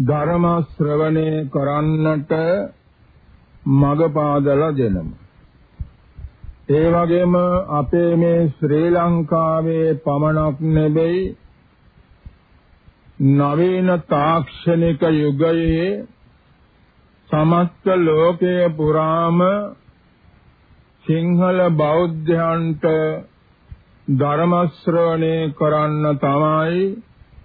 ධර්ම ශ්‍රවණය කරන්නට මඟ පාදලා දෙනමු. ඒ වගේම අපේ මේ ශ්‍රී ලංකාවේ පමණක් නෙවෙයි නවීන තාක්ෂණික යුගයේ සමස්ත ලෝකයේ පුරාම සිංහල බෞද්ධයන්ට ධර්ම ශ්‍රවණය කරන්න තමයි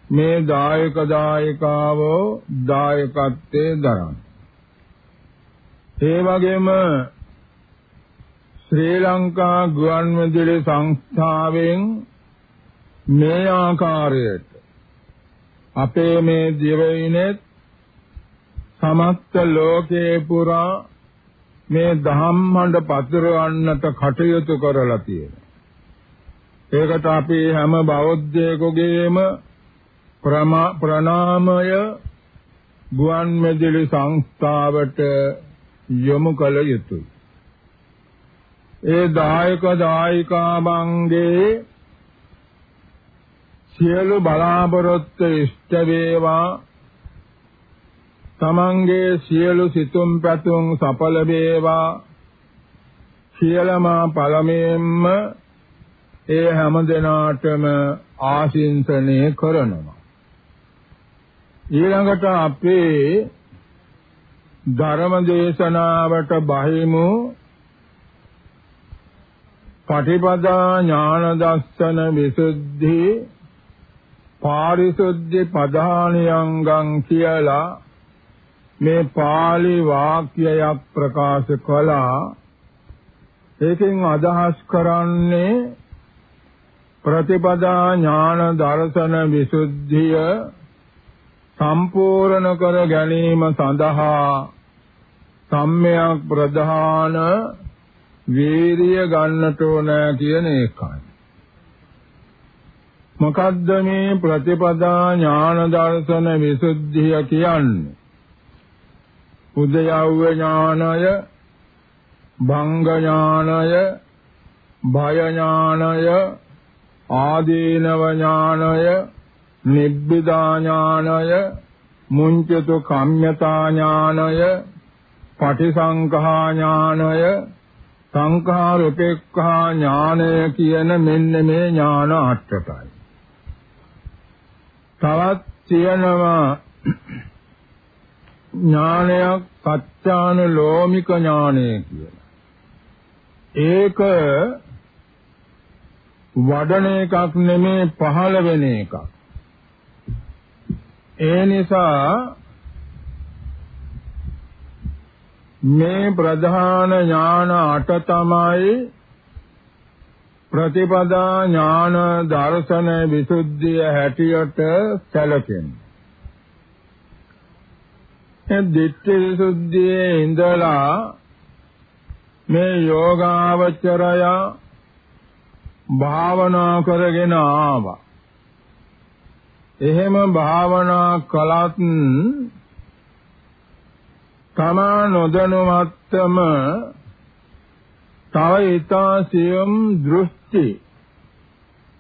මේ දායක දායකාවෝ දායකත්වයේ දරන්නේ. ඒ වගේම ශ්‍රී ලංකා ගුවන්විදුලි සංස්ථාවෙන් මේ ආකාරයට අපේ මේ දිවයිනෙත් සමස්ත ලෝකේ පුරා මේ ධම්මඬ පතරවන්නට කටයුතු කරලා තියෙනවා. ඒකට අපි හැම බෞද්ධයෙකුගේම ප්‍රණාමය ගුවන් මැදිලි සංස්ථාවට යොමු කළ යුතුයි. ඒ දායක දායිකාවන්ගේ සියලු බලාපොරොත්තු ඉෂ්ට වේවා. තමන්ගේ සියලු සිතුම් පැතුම් සඵල වේවා. සියලම පළමුවෙන්ම ඒ හැම දිනාටම ආශිංසනය කරනවා. ඊළඟට අපේ ධර්ම දේශනාවට බහිමු. පටිපදා ඥාන දස්සන විසුද්ධි පාරිශුද්ධ පධානියංගං කියලා මේ pāli වාක්‍යයක් ප්‍රකාශ කළා ඒකෙන් අදහස් කරන්නේ ප්‍රතිපදා ඥාන දර්ශන විසුද්ධිය සම්පූර්ණ කර ගැනීම සඳහා සම්මයක් ප්‍රධාන වීරිය ගන්නට ඕන කියන එකයි. මොකද්ද මේ ප්‍රතිපදා ඥාන දර්ශන විසුද්ධිය කියන්නේ? උදයව්‍ය ඥානය, භංග ඥානය, භය ඥානය, ආදීනව ඥානය, නිබ්බිදා ඥානය, මුංචතු කම්යතා ඥානය, පටිසංඛා ඥානය, සංඛාර උපේක්ඛා ඥානය කියන මෙන්න මේ ඥාන අටකයි. තවත් තියෙනවා ඥානයක් සත්‍යානුලෝමික ඥානය කියලා. ඒක වඩන එකක් නෙමේ පහළ වෙන එකක්. ඒ නිසා මේ ප්‍රධාන ඥාන අට තමයි ප්‍රතිපදා ඥාන දර්ශන විසුද්ධිය හැටියට සැලකෙන්නේ. ඒ දිට්ඨි විසුද්ධියේ ඉඳලා මේ යෝගාවචරය භාවනා කරගෙන ආවා. එහෙම භාවනා කළත් තමා නොදැනුවත්වම තව ඊතාසියම් දෘෂ්ටි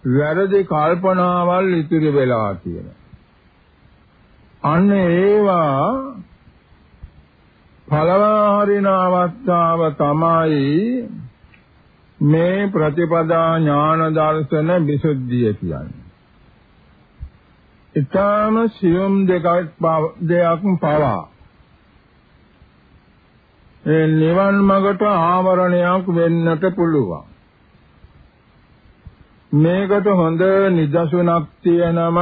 වැරදි කල්පනාවල් ඉතිරි වෙලා කියන. අන්න ඒවා ඵලවාහරින අවස්ථාව තමයි මේ ප්‍රතිපදා ඥාන දර්ශන විසුද්ධිය කියන්නේ. ඊටාම සියුම් දෙකක් දෙයක් පවා ඒ නිවන් මඟට ආවරණයක් වෙන්නට පුළුවන්. මේකට හොඳ නිදසුනක් තියෙනම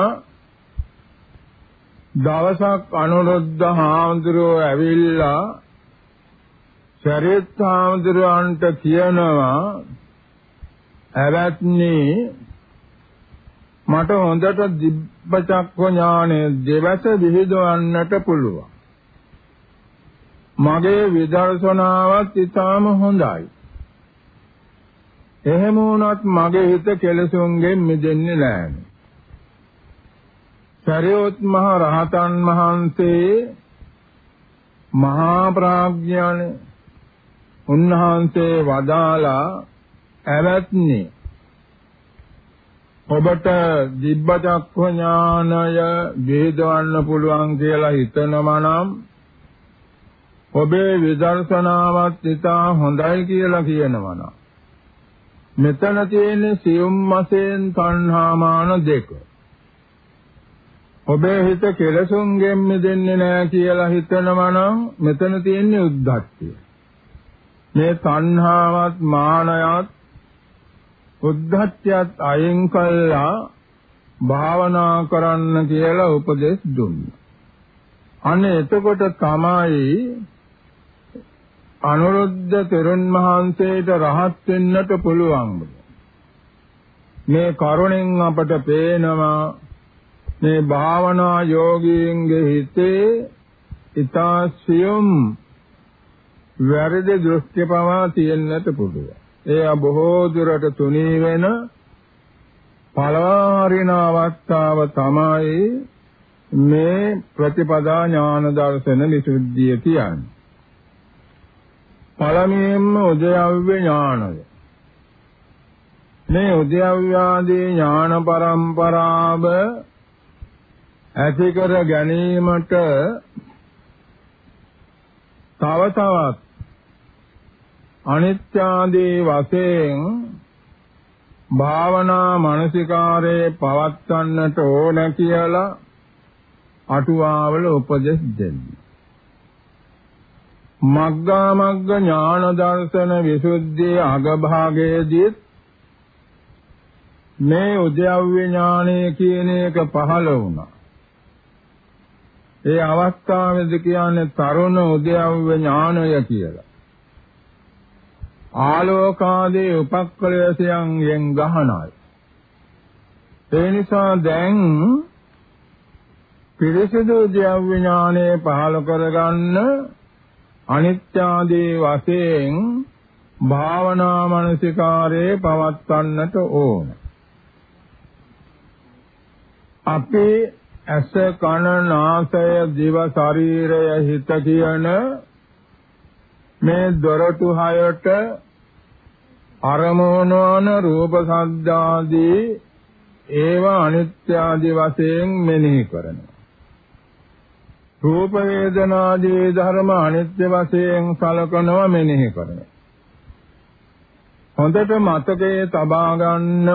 දවසක් අනුරුද්ධ හාමුදුරුවෝ ඇවිල්ලා ශරීත් හාමුදුරුවන්ට කියනවා ඇවැත්නි මට හොඳට දිබ්බචක්ක ඥානය දෙවස විහිදවන්නට පුළුවන් මගේ විදර්ශනාවත් ඊටාම හොඳයි. එහෙම වුණත් මගේ හිත කෙලසුන්ගෙන් මිදෙන්නේ නැහැ. සරියොත් මහ රහතන් වහන්සේ මහා ප්‍රඥානේ උන්වහන්සේ වදාලා ඇවැත්නි ඔබට දිබ්බචක්ඛ ඥානය වේදවන්න පුළුවන් කියලා හිතනවා නම් ඔබේ විදර්ශනාවත් ඉතා හොඳයි කියලා කියනවා නම් මෙතන තියෙන සියුම් වශයෙන් තණ්හාමාන දෙක. ඔබේ හිත කෙලසුන්ගෙන් මිදෙන්නේ නැහැ කියලා හිතනවා නම් මෙතන තියෙන්නේ උද්ධච්චය. මේ තණ්හාවත් මානයත් උද්ධච්චයත් අයින් කළා භාවනා කරන්න කියලා උපදෙස් දුන්නා. අනේ එතකොට තමයි අනුරුද්ධ තෙරුන් වහන්සේට රහත් වෙන්නට පුළුවන්. මේ කරුණෙන් අපට පේනවා මේ භාවනා යෝගීන්ගේ හිතේ ඊතාසියම් වැරදි දෘෂ්ටි පවා තියෙන්නට පුළුවන්. එය බොහෝ දුරට තුනී වෙන පළවරින අවස්ථාව තමයි මේ ප්‍රතිපදා ඥාන දර්ශන විසුද්ධිය කියන්නේ. පළමුවෙන්ම උද්‍යව්‍ය ඥානය. මේ උද්‍යව්‍යාදී ඥාන පරම්පරාව ඇති කර ගැනීමට තව තවත් අනිත්‍යාදී වශයෙන් භාවනා මානසිකාරයේ පවත්වන්නට ඕන කියලා අටුවාවල උපදෙස් දෙන්නේ. මග්ගා මග්ග ඥාන දර්ශන විසුද්ධියේ අගභාගයේදී මේ උද්‍යව්‍ය ඥානය කියන එක පහළ වුණා. ඒ අවස්ථාවේදී කියන්නේ තරුණ උද්‍යව්‍ය ඥානය කියලා. ආලෝකාදී උපක්ඛලයන්ගෙන් ගහනයි. ඒ නිසා දැන් පිරිසිදු උද්‍යව්‍ය ඥානය පහළ කරගන්න අනිත්‍යාදී වශයෙන් භාවනා මනසිකාරයේ පවත්වන්නට ඕන. අපේ ඇස කන නාසය දිව ශරීරය හිත කියන මේ දොරටු හයට අරමුණවන රූප සද්දාදී ඒව අනිත්‍ය ආදී වශයෙන් මෙනෙහි කරනවා. රූප වේදනාදී ධර්ම අනිත්‍ය වශයෙන් සලකනවා මෙනෙහි කරනවා. හොඳට මතකයේ තබා ගන්න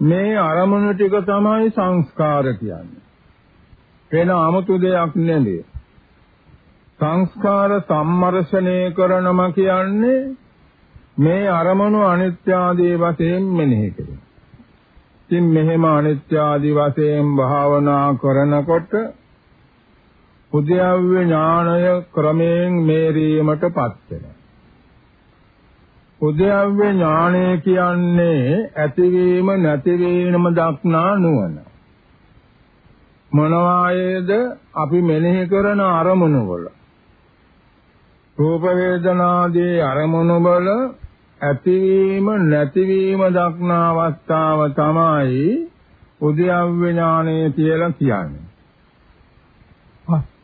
මේ අරමුණු ටික තමයි සංස්කාර කියන්නේ. වෙන 아무තු දෙයක් නෙමෙයි. සංස්කාර සම්මර්ෂණය කරනම කියන්නේ මේ අරමුණු අනිත්‍ය ආදී වශයෙන් මෙනෙහි කිරීම. ඉතින් මෙහෙම අනිත්‍ය ආදී වශයෙන් භාවනා කරනකොට උද්‍යව්‍ය ඥානය ක්‍රමයෙන් මේරීමටපත් වෙනවා. උද්‍යව්‍ය ඥානය කියන්නේ ඇතිවීම නැතිවීම දක්නා නුවණ. මොනවායේද අපි මෙනෙහි කරන අරමුණු වල රූප වේදනාදී අරමුණු වල ඇතිවීම නැතිවීම දක්නා අවස්ථාව තමයි උද්‍යව්‍ය ඥානය කියලා කියන්නේ.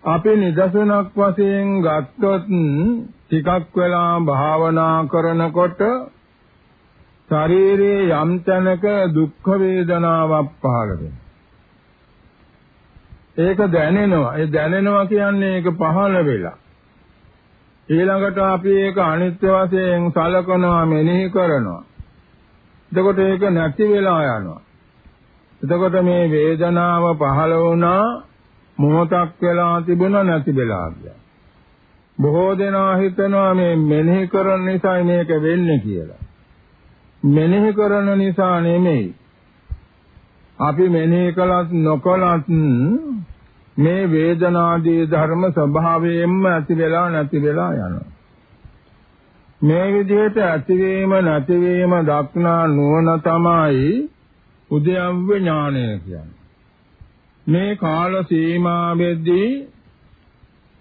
අපි නිදසුනක් වශයෙන් ගත්තොත් ටිකක් වෙලා භාවනා කරනකොට ශරීරයේ යම් තැනක දුක් වේදනාවක් පහළ වෙනවා. ඒක දැනෙනවා. ඒ දැනෙනවා කියන්නේ ඒක පහළ වෙලා. ඊළඟට අපි ඒක අනිත්‍ය වශයෙන් සලකනවා මෙනෙහි කරනවා. එතකොට ඒක නැති වෙලා යනවා. එතකොට මේ වේදනාව පහළ වුණා මොහොතක් වෙලා තිබුණා නැති වෙලා ගියා. බොහෝ දෙනා හිතනවා මේ මෙනෙහි කරන නිසා මේක වෙන්නේ කියලා. මෙනෙහි කරන නිසා නෙමෙයි. අපි මෙනෙහි කළත් නොකළත් මේ වේදනාදී ධර්ම ස්වභාවයෙන්ම ඇති වෙලා නැති වෙලා යනවා. මේ විදිහට ඇතිවීම නැතිවීම දක්නා නුවණ තමයි උද්‍යව්‍ය ඥානය කියන්නේ. මේ කාල සීමාවෙදී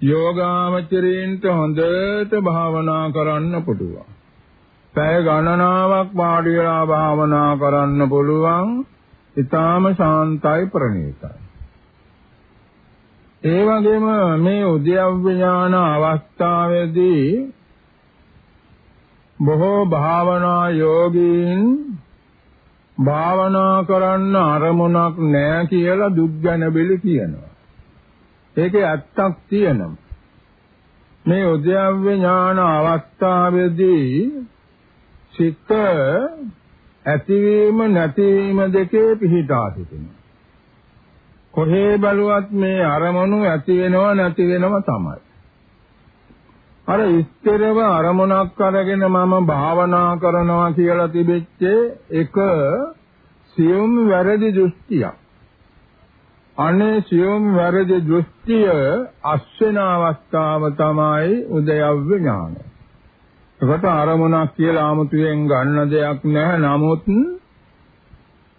යෝගාමචරීන්ට හොඳට භාවනා කරන්න පුළුවන්. පැය ගණනාවක් වාඩි වෙලා භාවනා කරන්න පුළුවන්. ඊටාම ශාන්තයි ප්‍රණීතයි. ඒ වගේම මේ උද්‍යව්‍ය ඥාන අවස්ථාවේදී බොහෝ භාවනා යෝගීන් භාවනා කරන්න අරමුණක් නැහැ කියලා දුක් ගැන බෙලි කියනවා. ඒකේ ඇත්තක් තියෙනවා. මේ උද්‍යව්‍ය ඥාන අවස්ථාවේදී සිත ඇතිවීම නැතිවීම දෙකේ පිහිටා සිටිනවා. කොහේ බලුවත් මේ අරමුණු ඇති වෙනව නැති වෙනව තමයි. අර ඉස්තරව අරමුණක් අරගෙන මම භාවනා කරනවා කියලා තිබෙච්ච එක සියුම් වැරදි දෘෂ්ටියක්. අනේ සියුම් වැරදි දෘෂ්ටිය අස්වෙන අවස්ථාව තමයි උදයව්‍ය ඥානය. ඒකට අරමුණක් කියලා 아무තුයෙන් ගන්න දෙයක් නැහැ. නමුත්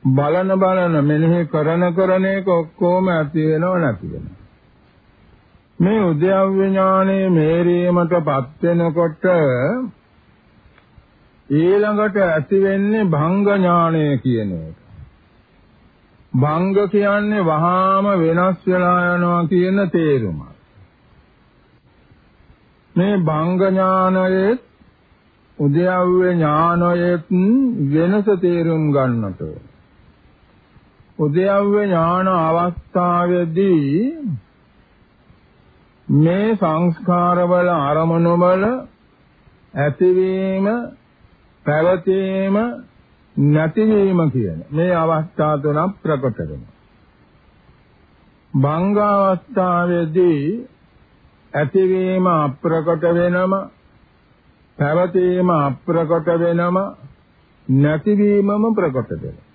බලන බලන මෙනෙහි කරන කරන එක ඔක්කොම ඇති වෙනව නැති වෙනව. මේ උද්‍යව්‍ය ඥානයේ මේරීමටපත් වෙනකොට ඊළඟට ඇති වෙන්නේ භංග ඥානය කියන එක. භංග කියන්නේ වහාම වෙනස් වෙලා යනවා කියන තේරුම. මේ භංග ඥානයේ උද්‍යව්‍ය ඥානයේ වෙනස තේරුම් ගන්නට උද්‍යව්‍ය ඥාන අවස්ථාවේදී මේ සංස්කාරවල අරමුණුවල ඇතිවීම පැවතීම නැතිවීම කියන මේ අවස්ථා තුනක් ප්‍රකට වෙනවා. භංග අවස්ථාවේදී ඇතිවීම අප්‍රකට වෙනම පැවතීම අප්‍රකට වෙනම නැතිවීමම ප්‍රකට වෙනවා.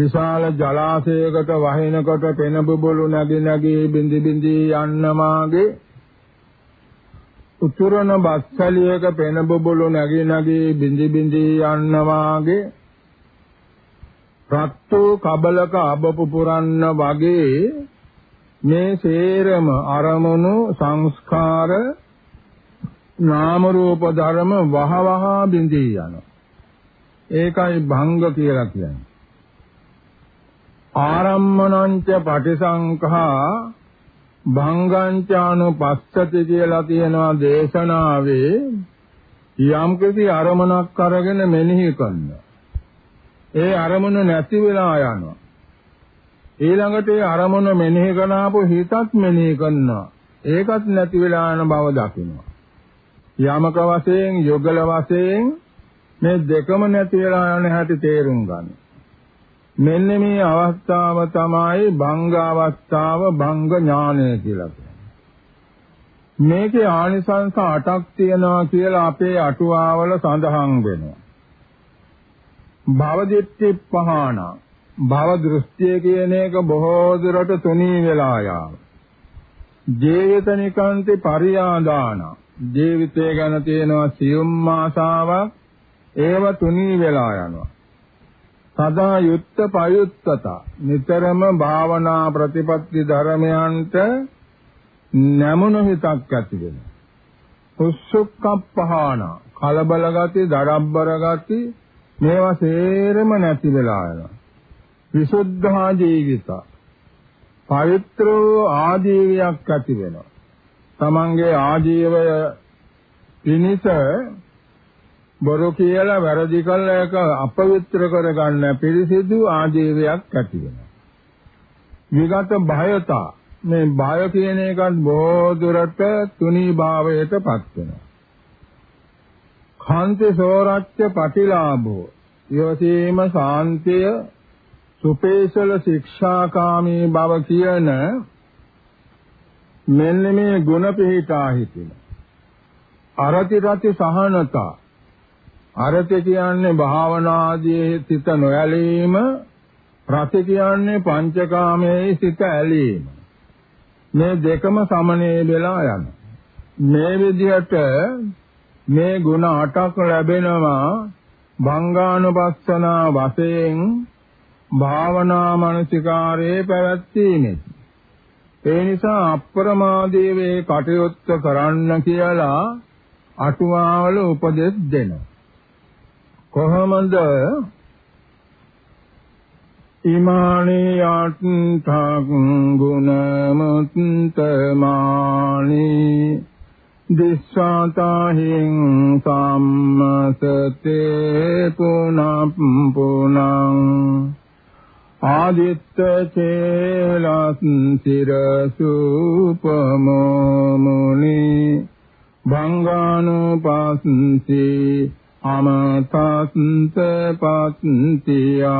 විශාල ජලාශයකට වහිනකොට පෙන බුබුලු නැගි නැගි බින්දි බින්දි යන්නමාගේ උතුරන බස්සලියක පෙන බුබුලු නැගි නැගි බින්දි බින්දි යන්නමාගේ රත්තු කබලක අබ පුපුරන්න වගේ මේ සේරම අරමුණු සංස්කාර නාම රූප ධර්ම වහ වහ බින්දී යනවා. ඒකයි භංග කියලා කියන්නේ. ආරම්මනංච පටිසංඛා භංගංචානුපස්සති කියලා තියෙනවා දේශනාවේ යම්කිසි අරමුණක් අරගෙන මෙනෙහි කරනවා. ඒ අරමුණ නැති වෙලා යනවා. ඊළඟට ඒ අරමුණ මෙනෙහි කරනාපු හිතත් මෙනෙහි කරනවා. ඒකත් නැති වෙලා යන බව දකිනවා. යමක වශයෙන් යොගල වශයෙන් මේ දෙකම නැති වෙලා යන හැටි තේරුම් ගන්න. මෙන්න මේ අවස්ථාව තමයි භංග අවස්ථාව භංග ඥානය කියලා කියන්නේ. මේකේ ආනිසංස 8ක් තියෙනවා කියලා අපේ අටුවාවල සඳහන් වෙනවා. භවදිත්‍ති පහාන භව දෘෂ්ටිය කියන එක බොහෝ දුරට තුනී වෙලා යාම. ජීවිතනිකාන්ති පරියාදාන ජීවිතය ගැන තියෙනවා සියුම් ආසාවක් ඒව තුනී වෙලා යනවා. සදා යුත්ත පයුත්තත නිතරම භාවනා ප්‍රතිපත්ති ධර්මයන්ට නැමුණු හිතක් ඇති වෙනවා. උස්සුක්කප්පහාන කලබල ගති, දරබ්බර ගති මේවා සේරම නැති වෙලා යනවා. විසුද්ධා ජීවිත පවිත්‍ර ආජීවයක් ඇති වෙනවා. තමන්ගේ ආජීවය පිනිස බොරු කියලා වැරදි කළා ඒක අපවිත්‍ර කරගන්න පිරිසිදු ආජීවයක් ඇති වෙනවා. විගත භයතා මේ භය කියන එකත් බොහෝ දුරට තුනී භාවයටපත් වෙනවා. කාන්ති සෝරච්ච පටිලාභෝ යෝසීම සාන්තිය සුපේසල ශික්ෂාකාමී බව කියන මෙන්න මේ ගුණ පිහිටා හිතින අරති රති සහනතා අරත කියන්නේ භාවනාදී සිත නොයලීම රස කියන්නේ පංචකාමයේ සිත ඇලීම. මේ දෙකම සමනේ වෙලා යන. මේ විදිහට මේ ಗುಣ අටක් ලැබෙනවා භංගානුපස්සනා වශයෙන් භාවනා මනසිකාරයේ පැවැත්වීමේ. ඒ නිසා අප්‍රමාදීව කටයුත්ත කරන්න කියලා අටුවාවල උපදෙස් දෙනවා. කොහොමද? ඉමානි යත්තං ගුණමුත්තමානි දිස්සාතාහින් සම්මසතේ පුනප් පුනං ආදිත්ත චේලස් සිරසුපමෝ මුනි භංගානුපස්සී අමතස්ස පත්තියා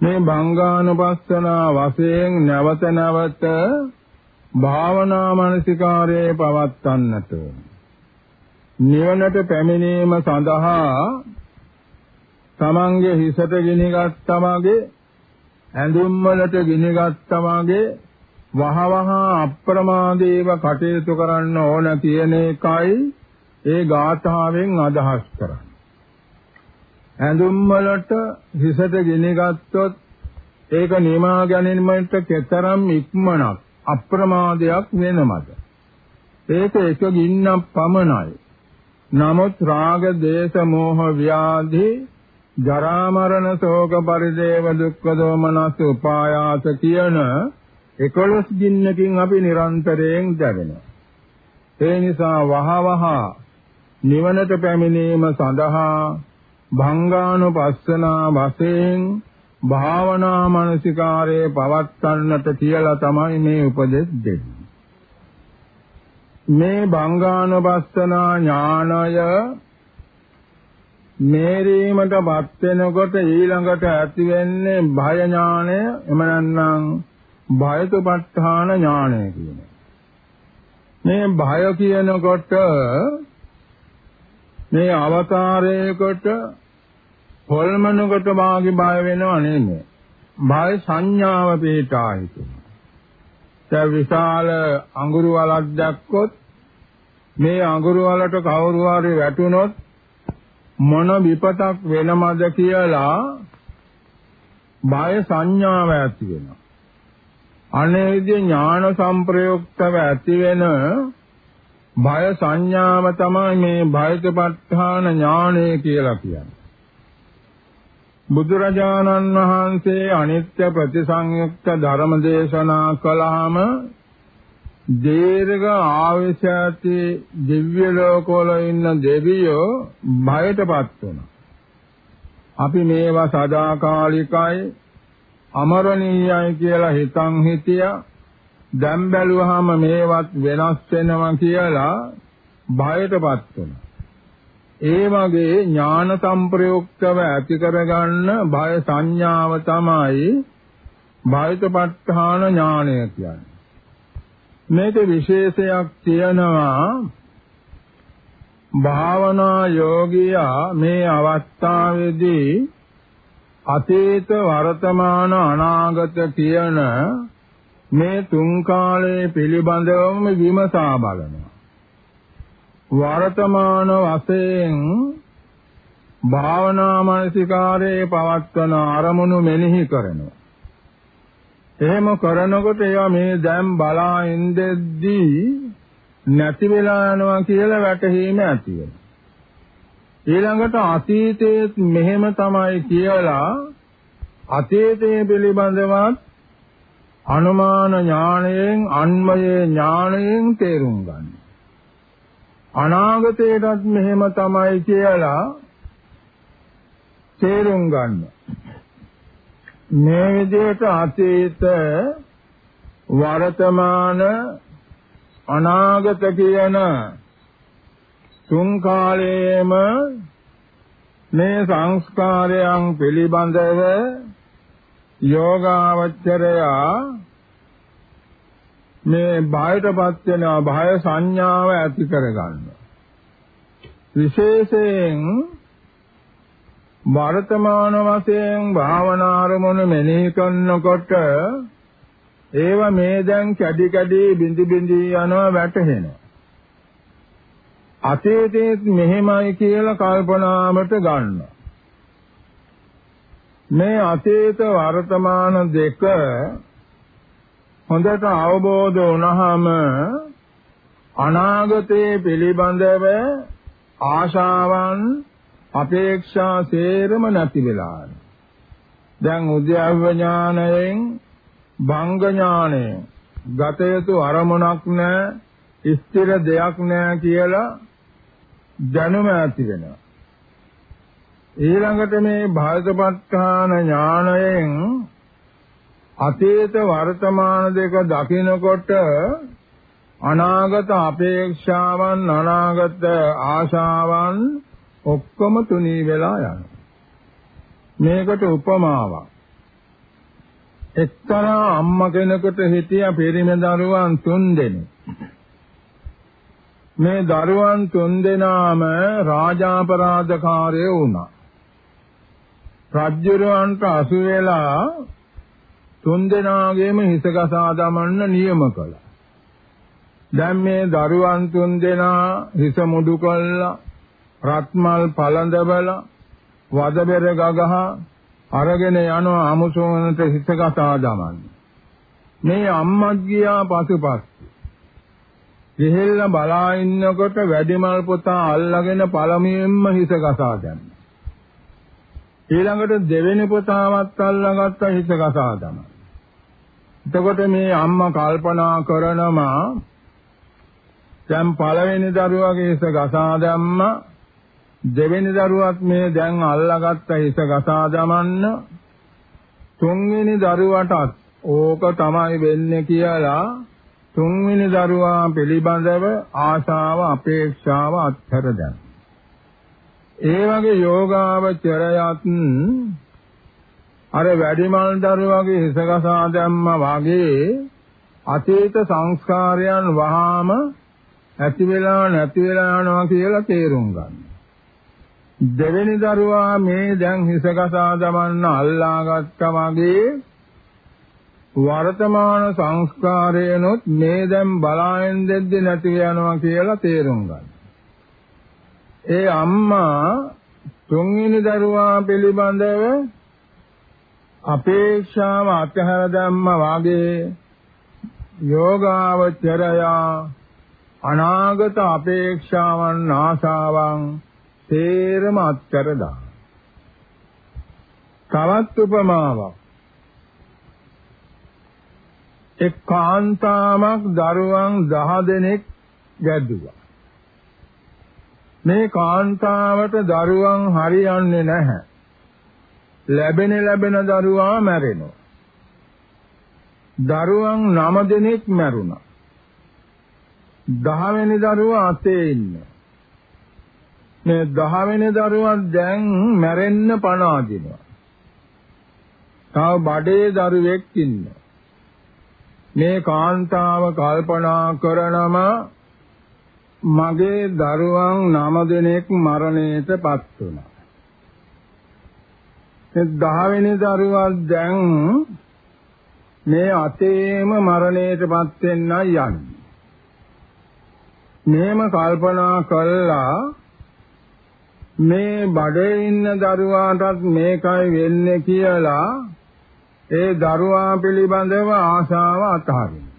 මේ භංගානුපස්සනා වශයෙන් නැවත නැවත භාවනා මානසිකාරයේ පවත්වන්නට නිවනට පැමිණීම සඳහා තමන්ගේ හිසට ගිනිගත්තා වගේ ඇඳුම් වලට ගිනිගත්තා වගේ වහවහ අප්‍රමාදේව කටයුතු කරන්න ඕන කියන එකයි ඒ ගාථාවෙන් අදහස් කරන්නේ. ඇඳුම් වලට හිසට ගිනිගත්තොත් ඒක නිමා ගැනීමට කෙතරම් ඉක්මනක් අප්‍රමාදයක් වෙනමද? ඒක එක ගින්නක් පමණයි. නමුත් රාග, දේශ, මෝහ, ව්‍යාධි, ජරා මරණ, ශෝක, පරිදේව, දුක්ඛ, දෝමනස්, උපායාස කියන 11 ගින්නකින් අපි නිරන්තරයෙන් දැවෙනවා. ඒ නිසා වහවහ නිවනට පැමිණීම සඳහා භංගානුපස්සනා වශයෙන් භාවනා මානසිකාරයේ පවත්න්නට කියලා තමයි මේ උපදෙස් දෙන්නේ. මේ භංගානුපස්සනා ඥානය මේරීමටපත් වෙනකොට ඊළඟට ඇති වෙන්නේ භය ඥානය එම නැත්නම් භයතුපත්ඨාන ඥානය කියන මේ භය කියනකොට මේ අවතාරයකට හොල්මනකට වාගේ බය වෙනව නෙමෙයි. බය සංඥාව පිටා හිතෙනවා. දැන් විශාල අඟුරු වලක් දැක්කොත් මේ අඟුරු වලට කවුරු හරි වැටුනොත් මොන විපතක් වෙනවද කියලා බය සංඥාව ඇති වෙනවා. අනේදී ඥාන සංප්‍රයුක්තව ඇති වෙන බය සංඥාව තමයි මේ භයතපත්ඨාන ඥානය කියලා කියන්නේ. බුදුරජාණන් වහන්සේ අනිත්‍ය ප්‍රතිසංයුක්ත ධර්ම දේශනා කළාම දීර්ඝ ආවේශයති දිව්‍ය ලෝකවල ඉන්න දෙවියෝ භයටපත් වුණා. අපි මේවා සදාකාලිකයි අමරණීයයි කියලා හිතන් හිටියා දැන් බැලුවාම මේවත් වෙනස් වෙනවා කියලා භයටපත් වෙනවා. ඒ වගේ ඥාන සංප්‍රයුක්තව ඇති කරගන්න භය සංඥාව තමයි භයතපත්ඨාන ඥානය කියන්නේ. මේක විශේෂයක් තියෙනවා භාවනා යෝගියා මේ අවස්ථාවේදී අතීත වර්තමාන අනාගත කියන මේ තුන් කාලයේ පිළිබඳවම විමසා බලනවා. වර්තමාන වශයෙන් භාවනා මානසිකාරයේ පවත්වන අරමුණු මෙනෙහි කරනවා. එහෙම කරනකොට ඒවා මේ දැන් බලා ඉඳෙද්දී නැති වෙලා යනවා කියලා වැටහීම ඇති වෙනවා. ඊළඟට අතීතයේ මෙහෙම තමයි කියලා අතීතයේ පිළිබඳවත් අනුමාන ඥාණයෙන් අන්මයේ ඥාණයෙන් තේරුම් ගන්න. අනාගතයටත් මෙහෙම තමයි කියලා තේරුම් ගන්න. මේ විදිහට අතීත වර්තමාන අනාගත කියන තුන් කාලයේම මේ සංස්කාරයන් පිළිබඳව යෝගාවචරයා මේ බයටපත් වෙනවා භය සංඥාව ඇති කරගන්න. විශේෂයෙන් වර්තමාන වශයෙන් භාවනා අරමුණු මෙනෙහි කරනකොට ඒව මේ දැන් කැඩි කැඩි බිඳි බිඳි යනවා වැටහෙනවා. අතීතයේත් මෙහෙමයි කියලා කල්පනාවට ගන්නවා. මේ අතීත වර්තමාන දෙක හොඳට අවබෝධ වුණාම අනාගතයේ පිළිබඳව ආශාවන් අපේක්ෂා සේරම නැති වෙලා. දැන් උද්‍යව ඥාණයෙන් භංග ඥාණය ගත යුතු අරමුණක් නැහැ ස්ථිර දෙයක් නැහැ කියලා දැනුම ඇති වෙනවා. ඊළඟට මේ භාගපත්ඨාන ඥාණයෙන් අතීත වර්තමාන දෙක දකිනකොට අනාගත අපේක්ෂාවන් අනාගත ආශාවන් ඔක්කොම තුනී වෙලා යනවා. මේකට උපමාවක්. එක්තරා අම්මා කෙනෙකුට හිටිය පිරිමි දරුවන් තුන් දෙනෙක්. මේ දරුවන් තුන් දෙනාම රාජාපරාධකාරයෝ වුණා. රජ්ජුරවන්ට අසු වෙලා තුන් දෙනාගේම හිස ගසා දමන්න නියම කළා. දැන් මේ දරුවන් තුන් දෙනා හිස මුඩු කළා රත්මල් පළඳවලා වදබෙර ගගහ අරගෙන යන අමුසෝනට හිස ගසා දමන්න. මේ අම්මත් ගියා පසුපස්සේ. ගිහිල්ලා බලා ඉන්නකොට වැඩිමල් පුතා අල්ලගෙන පළමුවෙන්ම හිස ගසා දැම්මා. ඊළඟට දෙවෙනි පුතාවත් අල්ලගත්ත හිත කසා තමයි. එතකොට මේ අම්මා කල්පනා කරනවා දැන් පළවෙනි දරුවගේ හිස ගසා දැම්ම. දෙවෙනි දරුවත් මේ දැන් අල්ලගත්ත හිස ගසා දමන්න. තුන්වෙනි දරුවටත් ඕක තමයි වෙන්නේ කියලා තුන්වෙනි දරුවා පිළිබඳව ආශාව අපේක්ෂාව අත්හැර දැම්මා. ඒ වගේ යෝගාවචරයත් අර වැඩිමල් දරුවගේ හිසගසා දැම්ම වගේ අතීත සංස්කාරයන් වහාම ඇති වෙලා නැති වෙලා යනවා කියලා තේරුම් ගන්න. දෙවෙනි දරුවා මේ දැන් හිසගසා දමන්න අල්ලාගත්තා වගේ වර්තමාන සංස්කාරයනොත් මේ දැන් බලායෙන් දෙද්දි නැති යනවා කියලා තේරුම් ගන්න. ඒ අම්මා තුන්වෙනි දරුවා පිළිබඳව අපේක්ෂාව අතහැර දැම්ම වාගේ යෝගාවචරය අනාගත අපේක්ෂාවන් ආශාවන් තේරම අත්හැර දා. තවත් උපමාවක් එක් කාන්තාවක් දරුවන් 10 දෙනෙක් ගැද්දුවා. මේ කාන්තාවට දරුවන් හරියන්නේ නැහැ. ලැබෙන ලැබෙන දරුවා මැරෙනවා. දරුවන් 9 දෙනෙක් මැරුණා. 10 වෙනි දරුවා අතේ ඉන්නේ. මේ 10 වෙනි දරුවා දැන් මැරෙන්න පණ අදිනවා. තව බඩේ දරුවෙක් ඉන්නවා. මේ කාන්තාව කල්පනා කරනම මගේ දරුවන් නම දෙනෙක් මරණයටපත් වුණා. ඒ 10 වෙනි දරුවා දැන් මේ අතේම මරණයටපත් වෙන්න යන්නේ. මේම කල්පනා කළා මේ බඩේ ඉන්න දරුවාටත් මේකයි වෙන්නේ කියලා ඒ දරුවා පිළිබඳව ආශාව අතහරිනවා.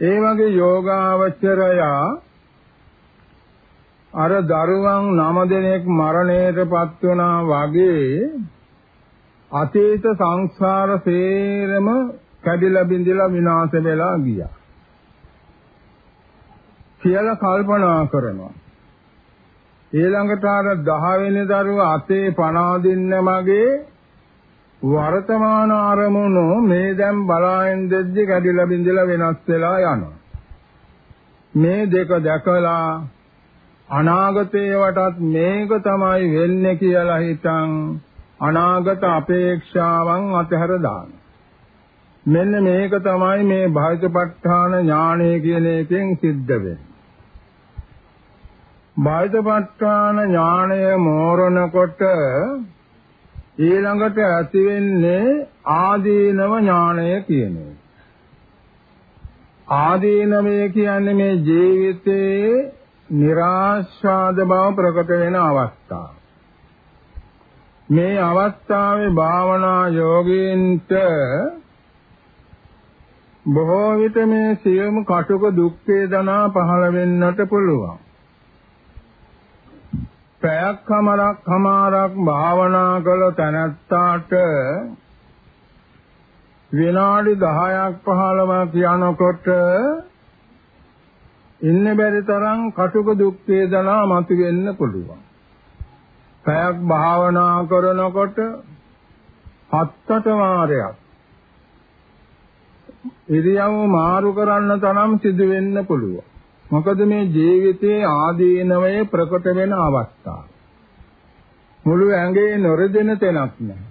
ඒ වගේ යෝගාවචරයා අර දරුවන් නම දෙනෙක් මරණයටපත් වුණා වගේ අතීත සංසාර සේරම කැඩිලා බිඳිලා විනාශ වෙලා ගියා. කියලා කල්පනා කරනවා. ඊළඟට අර 10 වෙනි දරුවා අතේ පනා දෙන්න මගේ වර්තමාන අරමුණු මේ දැන් බලායෙන් දෙද්දි කැඩිලා බිඳිලා වෙනස් වෙලා යනවා. මේ දෙක දැකලා අනාගතේ වටත් මේක තමයි වෙන්නේ කියලා හිතන් අනාගත අපේක්ෂාවන් අතහැර දාන. මෙන්න මේක තමයි මේ භාවිතපත්ඨාන ඥානය කියන එකෙන් සිද්ධ වෙන්නේ. භාවිතපත්ඨාන ඥානය මෝරණකොට ඊළඟට ඇති වෙන්නේ ආදීනව ඥාණය කියන එක. ආදීනමය කියන්නේ මේ ජීවිතයේ નિરાශාද බව ප්‍රකට වෙන අවස්ථාව. මේ අවස්ථාවේ භාවනා යෝගීන්ට බොහෝ විට මේ සියම කටුක දුක් වේදනා පහළ වෙන්නට පුළුවන්. පැයක් කමරක් කමාරක් භාවනා කළ තැනැත්තාට විනාඩි 10ක් 15ක් යනකොට ඉන්න බැරි තරම් කටුක දුක් වේදනා මතුවෙන්න පුළුවන්. පැයක් භාවනා කරනකොට හත්තට වාරයක් ඉරියව් මාරු කරන්න තරම් සිදු වෙන්න පුළුවන්. මොකද මේ ජීවිතයේ ආදීනවයේ ප්‍රකට වෙන අවස්ථා. මුළු ඇඟේ නොරදෙන තැනක් නැහැ.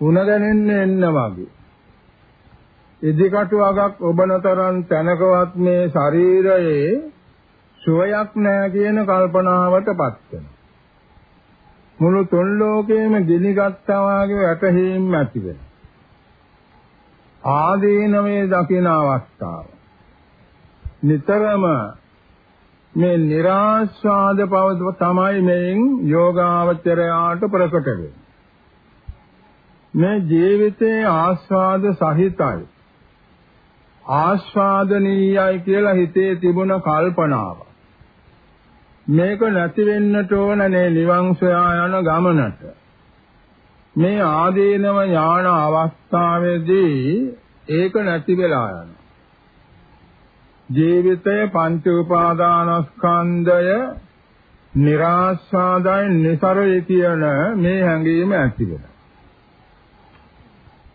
උණ දැනෙන්න එන්න වගේ. ඉදිකටු අගක් ඔබන තරම් තැනකවත් මේ ශරීරයේ සුවයක් නැහැ කියන කල්පනාවටපත් වෙනවා. මුළු තුන් ලෝකෙම ගිනි ගත්තා වගේ වැටහීම් ඇති වෙනවා. ආදීනමේ දකින අවස්ථාව. නිතරම මේ નિરાශාද පවද තමයි මෙයින් යෝගාවචරයාට ප්‍රකට වෙන්නේ. මේ ජීවිතයේ ආස්වාද සහිතයි. ආස්වාදනීයයි කියලා හිතේ තිබුණ කල්පනාව. මේක නැති වෙන්නට ඕන නේ නිවන් සොයා යන ගමනට. මේ ආදීනව ඥාන අවස්ථාවේදී ඒක නැති වෙලා යනවා. ජීවිතය පංච උපාදානස්කන්ධය નિરાශාදයි નિસරය කියන මේ හැඟීම ඇති වෙනවා.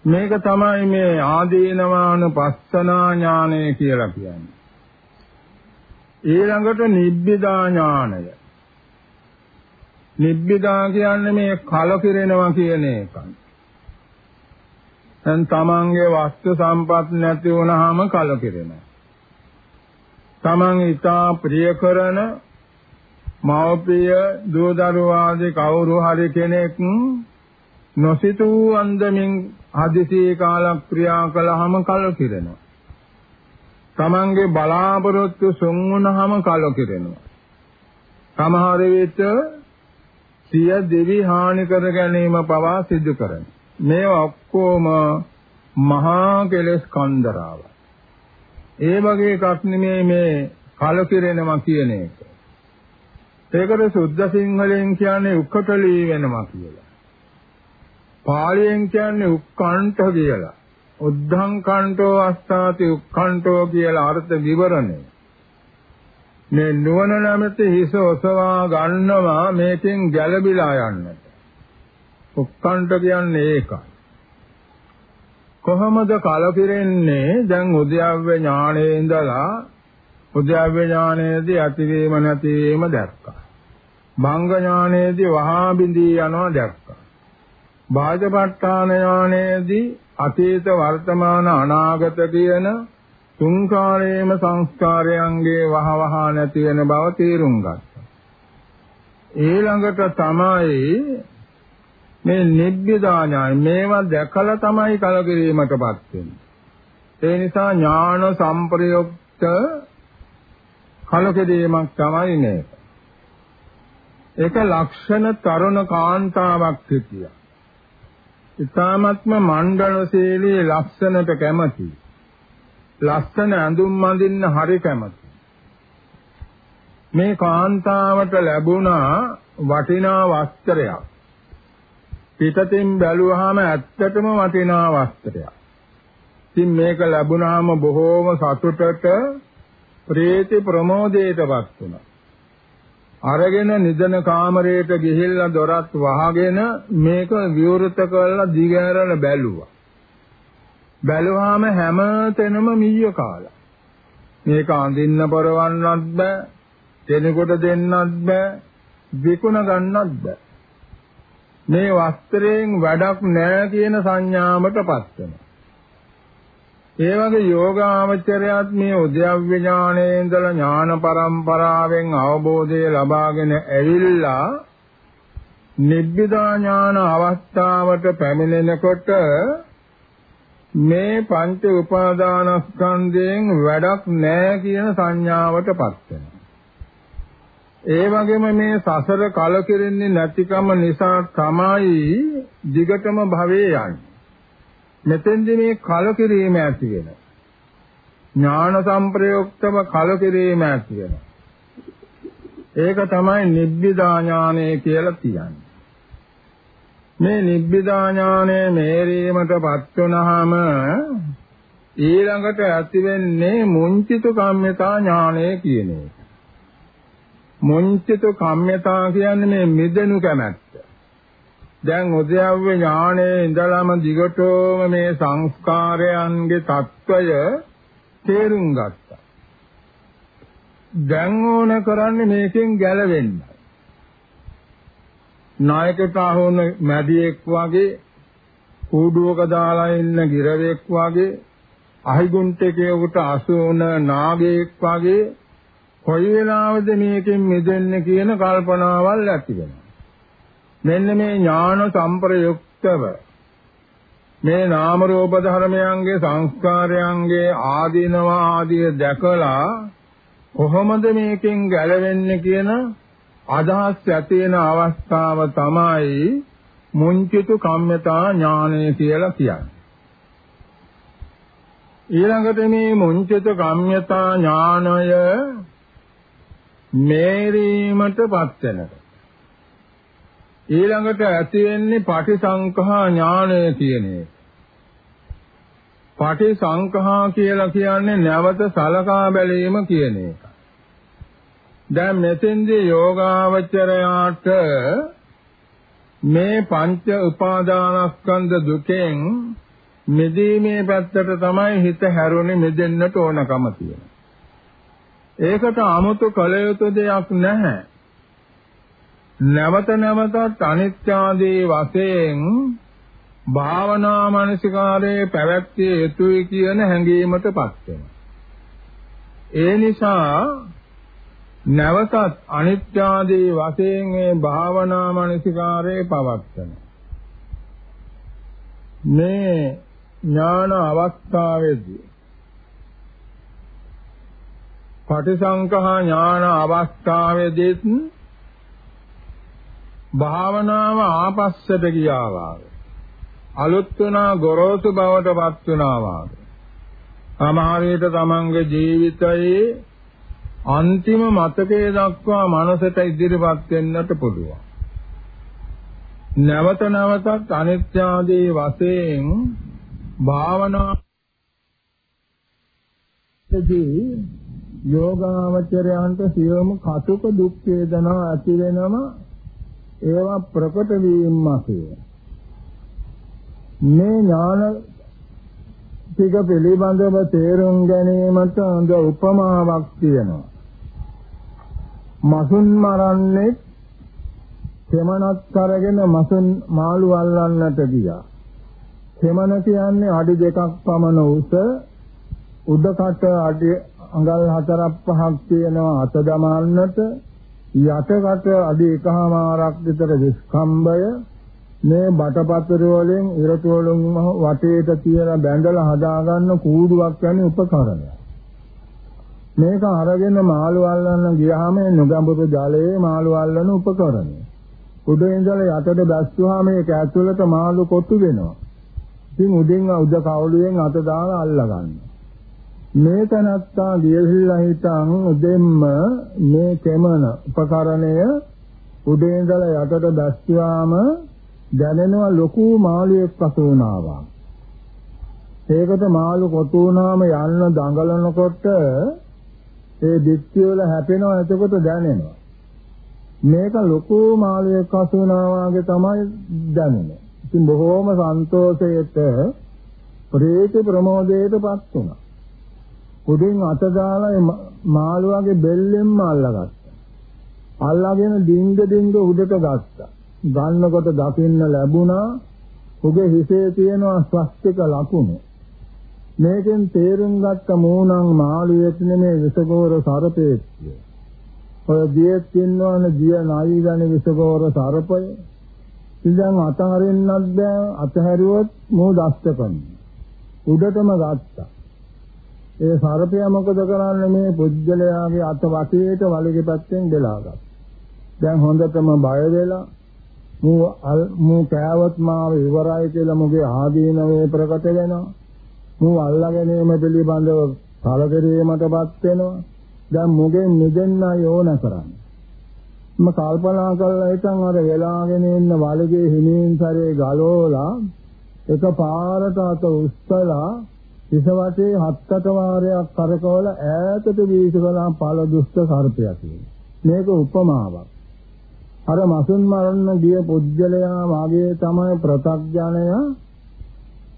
මේක තමයි මේ ආදීනවානුපස්සනා ඥානය කියලා කියන්නේ. ඊළඟට නිබ්බිදා ඥානය. නිබ්බිදා කියන්නේ මේ කලකිරෙනවා කියන එකයි. දැන් තමන්ගේ වස්තු සම්පත් නැති වුණාම කලකිරෙනවා. තමන් ඊටා ප්‍රිය කරන මව්පිය දූ දරුවා ආදී කවුරු හරි කෙනෙක් නොසිතූ අන්දමින් හදිසියේ කාලක් ක්‍රියා කළාම කලකිරෙනවා. තමන්ගේ බලාපොරොත්තු සුන් වුණාම කලකිරෙනවා. සමහර විට සිය දෙවි හානි කර ගැනීම පවා සිදු කරනවා. මේවා ඔක්කොම මහා කෙලෙස් කන්දරාව. ඒ වගේ එකක් නෙමේ මේ කලකිරෙනවා කියන එක. ඒකට සුද්ධ සිංහලෙන් කියන්නේ උක්කටලී වෙනවා කියලා. පාලියෙන් කියන්නේ උක්කණ්ඨ කියලා. උද්ධං කණ්ඨෝ අස්ථාති උක්කණ්ඨෝ කියලා අර්ථ විවරණය. මේ නුවණ නැමැති හිස ඔසවා ගන්නවා මේකෙන් ගැළබිලා යන්නට. උක්කණ්ඨ කියන්නේ ඒකයි. කොහොමද කලකිරෙන්නේ දැන් උද්‍යව්‍ය ඥානයේ ඉඳලා උද්‍යව්‍ය ඥානයේදී ඇතිවීම නැතිවීම දැක්කා. භංග ඥානයේදී වහා බිඳී යනවා දැක්කා. බාජපට්ඨාන ඥානයේදී අතීත වර්තමාන අනාගත කියන තුන් කාලයේම සංස්කාරයන්ගේ වහවහ නැති වෙන බව තේරුම් ගත්තා. ඊළඟට තමයි මේ නිබ්බිදා ඥාන මේවා දැකලා තමයි කලකිරීමටපත් වෙන්නේ. ඒ නිසා ඥාන සම්ප්‍රයුක්ත කලකිරීමක් තමයි මේක. ඒක ලක්ෂණ තරුණ කාන්තාවක් සිටියා. ඊ타ත්ම මණ්ඩල ශීලී ලක්ෂණට කැමති. ලස්සන ඇඳුම් අඳින්න හරි කැමති. මේ කාන්තාවට ලැබුණා වටිනා වස්ත්‍රයක්. පිටතින් බැලුවාම ඇත්තටම වටිනා වස්ත්‍රයක්. ඉතින් මේක ලැබුණාම බොහෝම සතුටට ප්‍රීති ප්‍රමෝදයටපත් වුණා. අරගෙන නිදන කාමරයට ගිහිල්ලා දොරත් වහගෙන මේක විවෘත කරලා දිගහැරලා බැලුවා. බැලුවාම හැම තැනම මීය කාලා. මේක අඳින්න පරවන්නත් බෑ, කෙනෙකුට දෙන්නත් බෑ, විකුණ ගන්නත් බෑ. මේ වස්ත්‍රයෙන් වැඩක් නෑ කියන සංඥාමටපත් වෙනවා. ඒ වගේ යෝගාවචරයත් මේ උද්‍යව්‍ය ඥානයේ ඉඳලා ඥාන පරම්පරාවෙන් අවබෝධය ලබාගෙන ඇවිල්ලා නිබ්බිදා ඥාන අවස්ථාවට පැමිණෙනකොට මේ පංච උපාදානස්කන්ධයෙන් වැඩක් නැහැ කියන සංඥාවටපත් වෙනවා. ඒ වගේම මේ සසර කලකිරෙන්නේ නැතිකම නිසා තමයි දිගටම භවයේ යන්නේ. මෙතෙන්දි මේ කලකිරීම ඇති වෙන. ඥාන සම්ප්‍රයුක්තව කලකිරීම ඇති වෙන. ඒක තමයි නිබ්බිදා ඥානය කියලා කියන්නේ. මේ නිබ්බිදා ඥානය මේරීමටපත් වුනහම ඊළඟට ඇති වෙන්නේ මුංචිත කම්මිතා ඥානය කියන එක. මුංචිත කම්මතා කියන්නේ මේ මෙදෙනු කැමැත්ත. දැන් උද්‍යව්‍ය ඥානයේ ඉඳලාම දිගටම මේ සංස්කාරයන්ගේ తত্ত্বය තේරුම් ගත්තා. දැන් ඕන කරන්නේ මේකෙන් ගැලවෙන්න. නායකතා හොන මැදියෙක් වගේ කූඩුවක දාලා ඉන්න ගිරවෙක් වගේ අහිගුන්ටකේ උට අසුන නාගයෙක් වගේ කොයි වෙලාවද මේකෙන් මිදෙන්න කියන කල්පනාවල් ඇති වෙනවා. මෙන්න මේ ඥාන සම්ප්‍රයුක්තව මේ නාම රූප ධර්මයන්ගේ සංස්කාරයන්ගේ ආදීනව ආදිය දැකලා කොහොමද මේකෙන් ගැලවෙන්නේ කියන අදහස් ඇති වෙන අවස්ථාව තමයි මුංචිතු කම්මතා ඥානය කියලා කියන්නේ. ඊළඟට මේ මුංචිත කම්මතා ඥානය මේරීමටපත් වෙනවා. ඊළඟට ඇති වෙන්නේ පටිසංඛා ඥානය කියන එක. පටිසංඛා කියලා කියන්නේ නැවත සලකා බැලීම කියන එක. දැන් මෙතෙන්දී යෝගාවචරයාට මේ පංච උපාදානස්කන්ධ දුකෙන් මිදීමේ පැත්තට තමයි හිත හැරුණේ මිදෙන්නට ඕනකම තියෙනවා. ඒකට 아무තු කල යුතු දෙයක් නැහැ. නැවත නැවතත් අනිත්‍ය ආදී වශයෙන් භාවනා මානසිකාරයේ පැවැත්විය යුතුයි කියන හැඟීමටපත් වෙනවා. ඒ නිසා නැවතත් අනිත්‍ය ආදී වශයෙන් මේ භාවනා මානසිකාරයේ පවත්තන මේ ඥාන අවස්ථාවේදී පටිසංකහා ඥාන අවස්ථාවේදීත් භාවනාව ආපස්සට ගියා වාගේ අලුත් වුණා ගොරෝසු බවට පත් වුණා වාගේ සමහරවිට තමන්ගේ ජීවිතයේ අන්තිම මතකයේ දක්වා මනසට ඉදිරිපත් වෙන්නට පුළුවන්. නැවත නැවතත් අනිත්‍ය ආදී වශයෙන් භාවනා දී යෝගාවචරයන්ට සියොම කටුක දුක් වේදනා ඇති වෙනම ඒවා ප්‍රකට වීමක් මේ ඥාන ටික පිළිබඳව තේරුම් ගැනීමට හොඳ උපමාවක් තියෙනවා. මසුන් මරන්නේ සෙමනක් අරගෙන මසුන් මාළු අල්ලන්නට ගියා. සෙමන කියන්නේ අඩි දෙකක් පමණ උස උඩකට අඩි අඟල් හතරක් පහක් තියෙනවා අත දමන්නට යටකට අඩි එකහමාරක් විතර විස්කම්බය මේ බටපතර වලින් ඉරතු වලින් වටේට තියලා බැඳලා හදාගන්න කූඩුවක් වැනි උපකරණයක්. මේක අරගෙන මාළු අල්ලන්න ගියාම නුගඹුරු ජලයේ මාළු අල්ලන උපකරණය. උඩින් ඉඳලා යටට බැස්සුවාම මේක ඇතුළට මාළු කොටු වෙනවා. ඉතින් උඩින් උඩ කවුළුවෙන් අත දාලා අල්ලා ගන්නවා. මේ තනත්තා ගියහිල්ලා හිටන් දෙම්ම මේ කෙමන උපකරණය උඩේ ඉඳලා යටට දැස්සුවාම දැනෙනවා ලොකු මාළුවෙක් පසු වුණාවා. ඒකට මාළු කොටු වුණාම යන්න දඟලනකොට ඒ දික්තිය වල හැපෙනවා එතකොට දැනෙනවා. මේක ලොකු මාළුවෙක් පසු වුණා වගේ තමයි දැනෙන්නේ. ඉතින් බොහෝම සන්තෝෂයට ප්‍රීති ප්‍රමෝදයටපත් වුණා. උඩින් අත දාලා මාළුවාගේ බෙල්ලෙන්ම අල්ලගත්තා. අල්ලාගෙන ඩිංග ඩිංග උඩට ගත්තා. ගන්නකොට දකින්න ලැබුණා උගේ හිසේ තියෙනවා ස්වස්තික ලකුණු. මේකෙන් තේරුම් ගත්ත මූණන් මාළුවෙක් නෙමේ විසගෝර සර්පයෙක්. ඔය දියෙත් ඉන්නවනේ දිය නයි ගන විසගෝර සර්පය. ඉතින් අතහරින්නත් බෑ අතහැරුවොත් මෝ දස්තකම්. උඩටම ගත්තා. ඒ සර්පයා මොකද කරන්නේ මේ පුජ්‍යලයාගේ අත වටේට වලගේ පැත්තෙන් දෙලාගත්තා. දැන් හොඳටම බය වෙලා මූ මූ කෑවත් මාව ඉවරයි කියලා මුගේ ආදීනවේ ප්‍රකට වෙනවා. මූ අල්ලාගැනීම පිළිබඳව කලකිරීමටපත් වෙනවා. දැන් මුගෙන් මිදෙන්න ඕන කරන්නේ. මේ ඥාන අවස්ථාවේදී පටිසංඛා ඥාන අවස්ථාවේදී භාවනාව මම කල්පනා කළා හිටන් අර වෙලාගෙන ඉන්න වලගේ හිමින් සරේ ගලෝලා එක පාරට අත උස්සලා හිස වටේ හත්තට වාරයක් කරකවල ඈතට වීසකලා පළ දුෂ්ට සර්පයක් මේක උපමාවක්. අර මසුන් මරන්න ගිය පුජ්‍යලයා වාගේ තමයි ප්‍රත්‍යඥය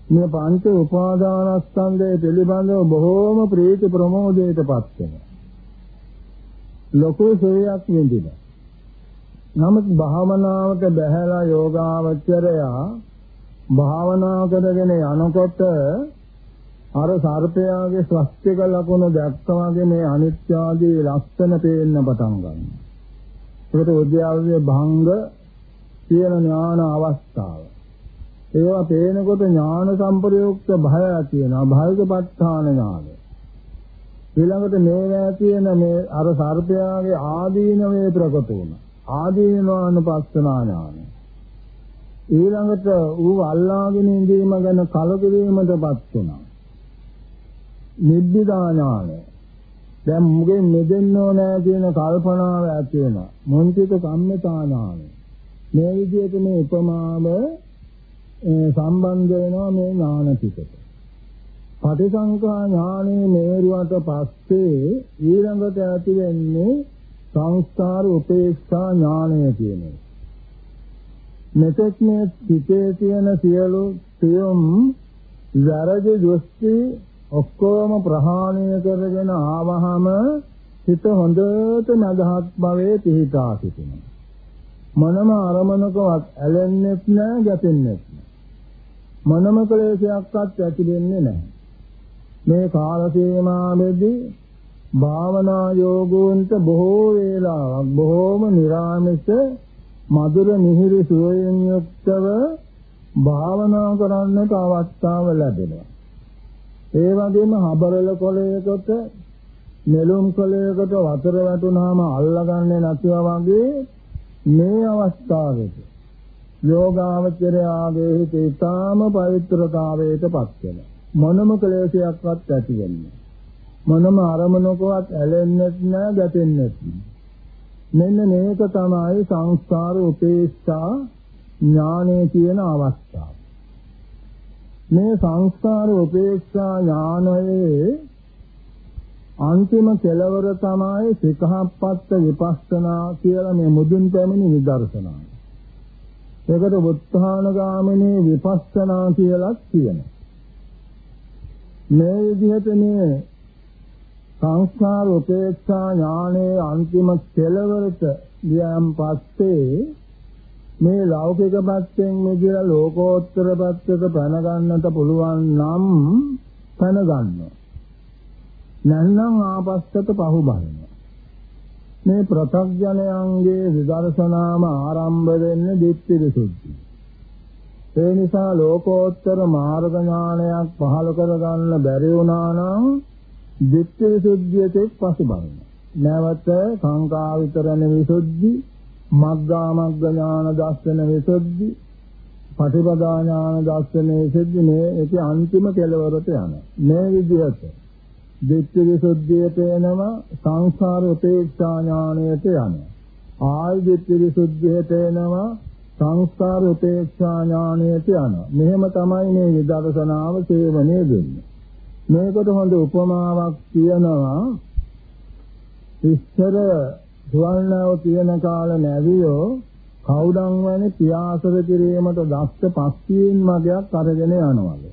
මේ පංච උපාදානස්කන්ධය පිළිබඳව බොහෝම ප්‍රීති ප්‍රමෝදයටපත් වෙනවා. ලොකු සෝයක් විඳිනවා. නමුත් භාවනාවට බැහැලා යෝගාවචරයා භාවනා කරගෙන යනකොට අර සර්පයාගේ ස්වස්තික ලකුණු දැක්කා වගේ මේ අනිත්‍ය ආදී ලක්ෂණ පේන්න පටන් ගන්නවා. ඒකට උද්‍යාවයේ භංග කියන ඥාන අවස්ථාව. ඒවා පේනකොට ඥාන සම්ප්‍රයුක්ත භය තියෙනවා. භයකපත්තාන ඥාන. ඊළඟට මේවා තියෙන මේ අර සර්පයාගේ ආදීනවේ ප්‍රකට වුණා. ආදීනවානුපස්සනා ඥානය. ඊළඟට ඌ අල්ලාගෙන ඉඳීම ගැන කලකිරීමටපත් වුණා. නිබ්බිදා ඥානය. දැන් මුගෙන් මෙදෙන්න ඕනෑ කියන කල්පනාව ඇති වෙනවා. මොන්තික කම්මතා ඥානය. මේ විදිහට මේ උපමාව සම්බන්ධ වෙනවා මේ ඥාන ටිකට. පටිසංකා ඥානෙ මේරුවට පස්සේ ඊළඟට ඇති වෙන්නේ සංස්කාර උපේක්ෂා ඥානය කියන එක. මෙතෙක් මේ සිතේ තියෙන සියලු සියුම් වැරදි දෘෂ්ටි ඔක්කොම ප්‍රහාණය කරගෙන ආවහම හිත හොඳට නදහත් භවයේ පිහිටා සිටිනවා. මනම අරමණකවත් ඇලෙන්නෙත් නැහැ, ගැටෙන්නෙත් නැහැ. මනම ක්ලේශයක්වත් ඇති වෙන්නේ නැහැ. මේ කාල සීමාවෙදී භාවනා යෝගෝන්ට බොහෝ වේලාවක් බොහෝම නිරාමිෂ මధుර මිහිරි සුවයෙන් යුක්තව භාවනා කරන්නට අවස්ථාව ලැබෙනවා. ඒ වගේම හබරල කොළයකට නෙළුම් කොළයකට වතුර වැටුනහම අල්ලගන්නේ නැතිව වගේ මේ අවස්ථාවේදී යෝගාවචරයාගේ හිත ඊටාම පවිත්‍රතාවයට පත් වෙනවා. මොනම ක්ලේශයක්වත් ඇති වෙන්නේ මොනම අරමුණකවත් ඇලෙන්නෙත් නෑ ගැටෙන්නෙත් මෙන්න මේක තමයි සංස්කාර උපේක්ෂා ඥානය කියන අවස්ථාව. මේ සංස්කාර උපේක්ෂා ඥානයේ අන්තිම කෙලවර තමයි සිකහප්පත්ත විපස්සනා කියලා මේ මුදුන් පැමිණි විදර්ශනා. ඒකට බුද්ධාන ගාමිනී විපස්සනා කියලා කියනවා. මේ විදිහට මේ සංස්කාර උපේක්ෂා ඥානයේ අන්තිම කෙලවරට ගියන් පස්සේ මේ ලෞකික පැත්තෙන් මිදලා ලෝකෝත්තර පැත්තට පැන ගන්නට පුළුවන් නම් පැන ගන්නවා. නැත්නම් ආපස්සට පහු බලනවා. මේ ප්‍රත්‍යඥයන්ගේ විදර්ශනාම ආරම්භ වෙන්නේ දිට්ඨි විසුද්ධි. ඒ නිසා ලෝකෝත්තර මාර්ග ඥානයක් පහළ කරගන්න බැරි වුණා නම් දිට්ඨි විසුද්ධියට පසුබහින. නැවත සංකා විතරණ විසුද්ධි, මග්ගා මග්ග ඥාන දර්ශන විසුද්ධි, පටිපදා ඥාන දර්ශන විසුද්ධි මේ ඒකේ අන්තිම කෙලවරට යන. මේ විදිහට දිට්ඨි විසුද්ධියට එනවා සංසාර උපේක්ෂා ඥානයට යනවා. ආයි දිට්ඨි විසුද්ධියට එනවා සංස්කාර උපේක්ෂා ඥානයට යනවා. මෙහෙම තමයි මේ විදර්ශනාව සේවනය වෙන්නේ. මේකට හොඳ උපමාවක් කියනවා ඉස්සර සුවල්නාව තියෙන කාල නැවියෝ කවුඩන් වැනි පියාසර කිරීමට දස්ත පස්සියෙන් මගයක් අරගෙන යනවලු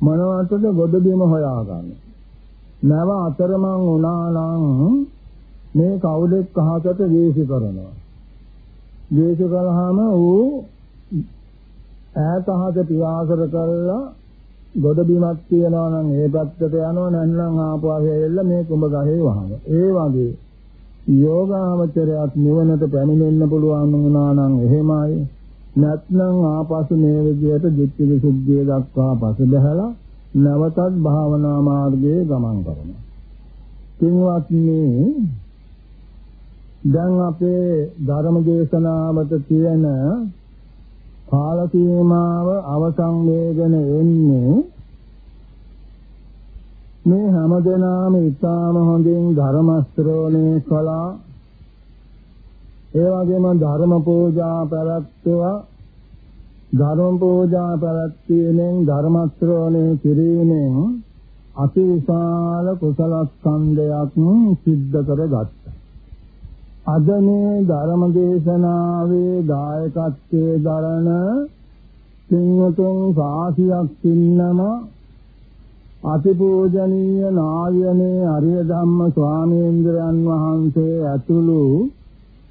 මොනවටද ගොඩ බිම හොයාගන්න. නැව අතරමං වුණා නම් මේ කවුදෙක් අහකට වේසි කරනවා. වේසි කළාම ඌ ඈත අහක පියාසර කරලා ගොඩ බිමක් තියනවා නම් ඒ පැත්තට යනවා නැත්නම් ආපහු ඇවිල්ලා මේ කුඹ ගහේ වහන. ඒ වගේ යෝගාවචරයක් නිවනට පැමිණෙන්න පුළුවන් වුණා නම් එහෙමයි. නැත්නම් ආපසු මේ විදිහට ධිට්ඨි විසුද්ධිය දක්වා පසුබහැලා නැවතත් භාවනා මාර්ගයේ ගමන් කරනවා. පින්වත්නි දැන් අපේ ධර්ම දේශනාවට තියෙන කාල සීමාව අවසන් වේගෙන එන්නේ මේ හැමදෙනාම ඊටාම හොඳින් ධර්ම ශ්‍රවණය කළා. ඒ වගේම ධර්ම පූජා පැවැත්වුවා ධර්ම පූජා පැවැත්වීමෙන් ධර්ම ශ්‍රවණය කිරීමෙන් අතිවිශාල කුසල ස්කන්ධයක් සිද්ධ කරගත්තා. අද මේ ධර්ම දේශනාවේ දායකත්වයේ දරන සිංහතුන් සාසියක් ඉන්නම අතිපූජනීය නායනේ අරිය ධම්ම ස්වාමීන්ද්‍රයන් වහන්සේ ඇතුළු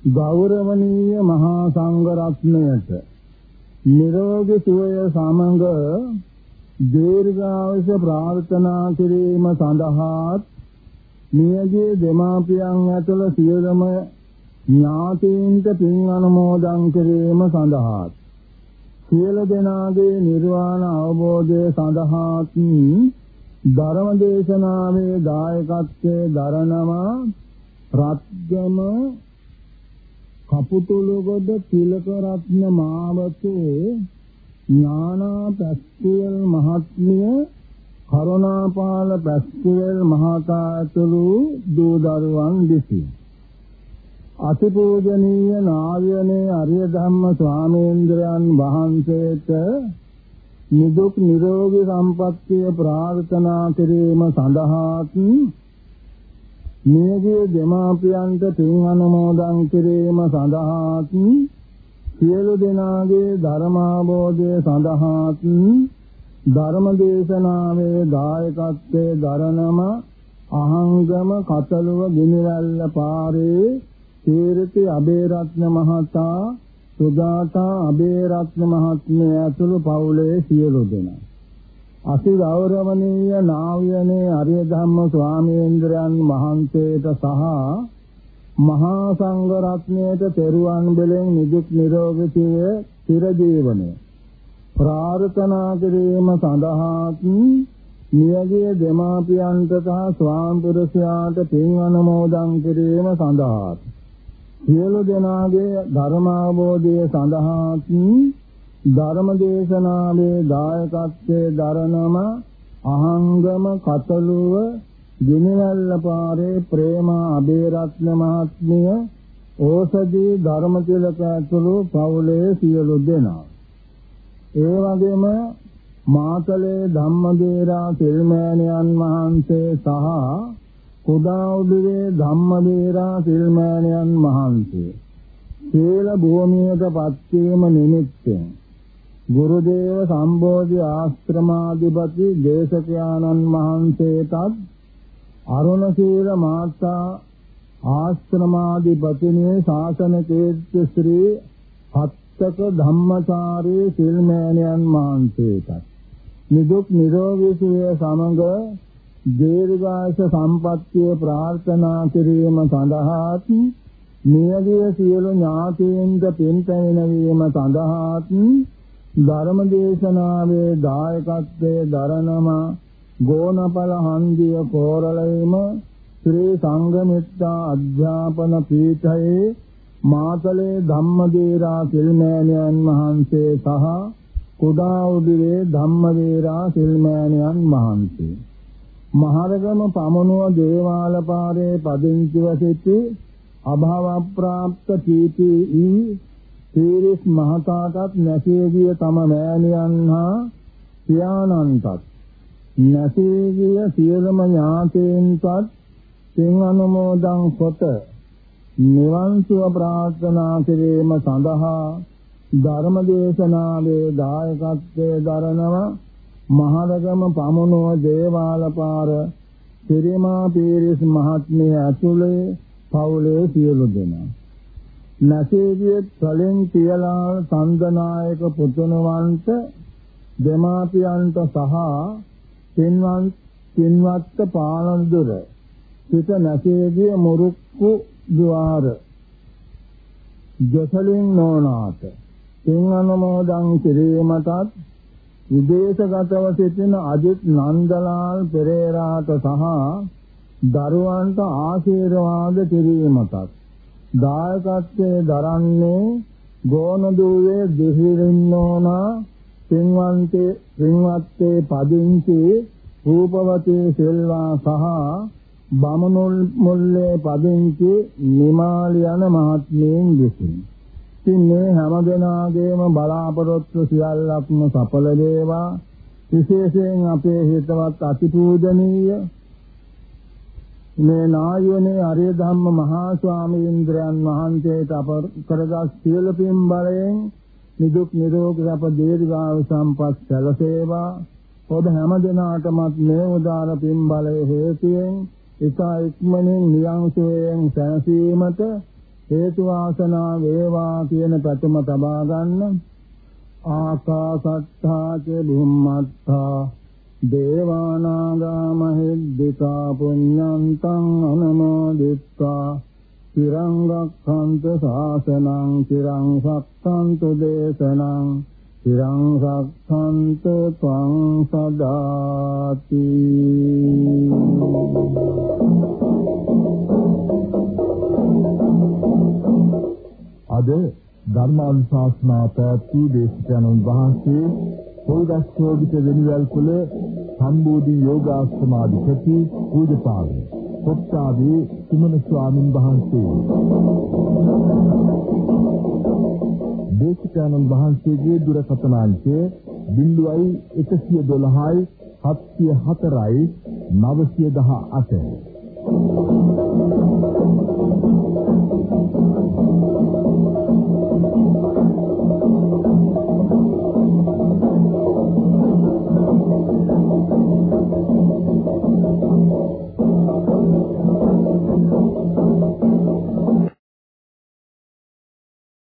ගෞරවනීය මහා සංඝ රත්නයට නිරෝගී සුවය සමඟ දීර්ඝායුෂ ප්‍රාර්ථනා කිරීම සඳහා නියගේ දෙමාපියන් ඇතුළු සියලුම ඥාතීන්ට පින් අනුමෝදන් කිරීම සඳහා සියලු දෙනාගේ නිර්වාණ අවබෝධය සඳහා ධර්ම දේශනාවේ දායකත්වයේ දරනවා රත්ගම කපුතුළුගොඩ තිලක රත්න මාවතේ ඥානා පැස්කුවල් මහත්මිය කරුණාපාල පැස්කුවල් මහතා ඇතුළු දූ දරුවන් දෙසිය අතිපූජනීය නායනේ අරිය ධම්ම ස්වාමීන්ද්‍රයන් වහන්සේට නිදුක් නිරෝගී සම්පන්නිය ප්‍රාර්ථනා කිරීම සඳහාත් මියගේ දෙමාපියන්ට පින් අනුමෝදන් කිරීම සඳහාත් සියලු දෙනාගේ ධර්මාබෝධය සඳහාත් ධර්ම දේශනාවේ දායකත්වයේ දරනම අහංගම කතලුව ගිනිවැල්ල පාරේ තීරති අබේරත්න මහතා සුගාතා අබේරත්න මහත්මිය ඇතුළු පවුලේ සියලු දෙනා. අසි ගෞරවනීය නාව්‍යනේ අරිය ධම්ම ස්වාමීන්ද්‍රයන් වහන්සේට සහ මහා සංඝ රත්නයට තෙරුවන් බෙලෙන් නිදුක් නිරෝගී චිර ජීවනය ප්‍රාර්ථනා කිරීම සඳහාත් නියගිය දෙමාපියන්ට සහ ස්වාම පුරුෂයාට පින් අනුමෝදන් කිරීම සඳහාත් සියලු දෙනාගේ ධර්මාවබෝධය සඳහාත් ධර්ම දේශනාවේ දායකත්වයේ දරනම අහංගම කතලුව දිනවැල්ල පාරේ ප්‍රේමා අබේරත්න මහත්මිය ඕසදී ධර්ම තිලක ඇතුළු පවුලේ සියලු දෙනා. ඒ වගේම මාතලේ ධම්මදේරා සිල්මෑණියන් වහන්සේ සහ කුඩා උඩුවේ ධම්මදේරා සිල්මෑණියන් වහන්සේ සීල භූමියට පත්වීම නිමිත්තෙන් ගුරුදේව සම්බෝධි ආශ්‍රමාධිපති දේශකයාණන් වහන්සේටත් අරුණ සීල මාතා ආශ්‍රමාධිපතිනේ ශාසන කීර්ති ශ්‍රී හත්තක ධම්මචාරී සිල්මෑණියන් වහන්සේටත් නිදුක් නිරෝගී සුවය සමඟ දීර්ඝාස සම්පත්තිය ප්‍රාර්ථනා කිරීම සඳහාත් නියගිය සියලු ඥාතීන්ට පින් පැමිණවීම සඳහාත් ධර්ම දේශනාවේ දායකත්වයේ දරනම ගෝනපල හන්දිය කෝරළේම ශ්‍රී සංඝමිත්තා අධ්‍යාපන පීඨයේ මාතලේ ධම්මදේරා සිල්මෑණියන් වහන්සේ සහ කුඩා උදිරේ ධම්මදේරා සිල්මෑණියන් වහන්සේ. මහරගම පමනුව දේවාල පාරේ පදිංචිව සිටි අභාව ප්‍රාප්ත කීටි තීරිස් මහතාටත් නැසී ගිය තම මෑණියන් හා පියාණන්ටත් නැසී ගිය සියලුම ඥාතීන්ටත් සින් අනුමෝදන් කොට නිවන් සුව ප්‍රාර්ථනා කිරීම සඳහා ධර්ම දේශනාවේ දායකත්වයේ දරනවා මහරගම පමුණුව දේවාලපාර සිරිමා පීරිස් මහත්මිය ඇතුළේ පවුලේ සියලු දෙනා. නැසීවිය කලින් කියලා සම්දනායක පුතුණවන්ට දෙමාපියන්ට සහ පින්වත් පින්වත් පාලනදුර සිත නැසීවිය මුරුක්කු ద్వාර ජසලින් නෝනාත. පින් අනුමෝදන් කිරීමටත් විදේශගතව සිටින අජිත් නන්දලාල් පෙරේරාට සහ දරුවන්ට ආශිර්වාද කිරීමටත් දායකත්වයේ දරන්නේ ගෝනදුවේ දිහිරින්නෝනා පින්වන්තේ පින්වත්තේ පදිංචි රූපවතී සෙල්වා සහ බමනොල් මුල්ලේ පදිංචි නිමාල යන මහත්මයෙන් විසින්. ඉතින් මේ හැම දෙනාගේම බලාපොරොත්තු සියල්ලක්ම සඵල වේවා. විශේෂයෙන් අපේ හිතවත් අතිපූජනීය මේ නායෝනේ අරිය ධම්ම මහා ස්වාමීන්ද්‍රයන් වහන්සේට අප කරගත් සියලු පින් බලයෙන් නිදුක් නිරෝගී සප දීර්ඝායු සම්පත් සැලසේවා ඔබ හැම දිනාටමත් මේ උදාර පින් බලය හේතුයෙන් ඉතා ඉක්මනින් නියංසයෙන් සැනසීමට හේතු වාසනා වේවා කියන ප්‍රතිම තබා ගන්න. ආකාසත්තා ච බුම්මත්තා. දේවානාගා මහිද්దికා පුඤ්ඤන්තං අනුමෝදිත්වා. තිරං රක්ඛන්ත ශාසනං තිරං සක්ඛන්ත දේශනං තිරං සක්ඛන්ත ත්වං සදාති. අද ධර්මානුශාසනා පැවැත්වූ දේශකයන්න් වහන්සේ පොල්ගස්සෝගිත වෙනිවැල් කුල සම්බෝධි යෝගාශ්‍රමාධිපති පූජපාල කොට්ටාවේ සුමන ස්වාමින් වහන්සේ. දේශකයන්න් වහන්සේගේ දුරකථන අංකය 0112යි 704යි 918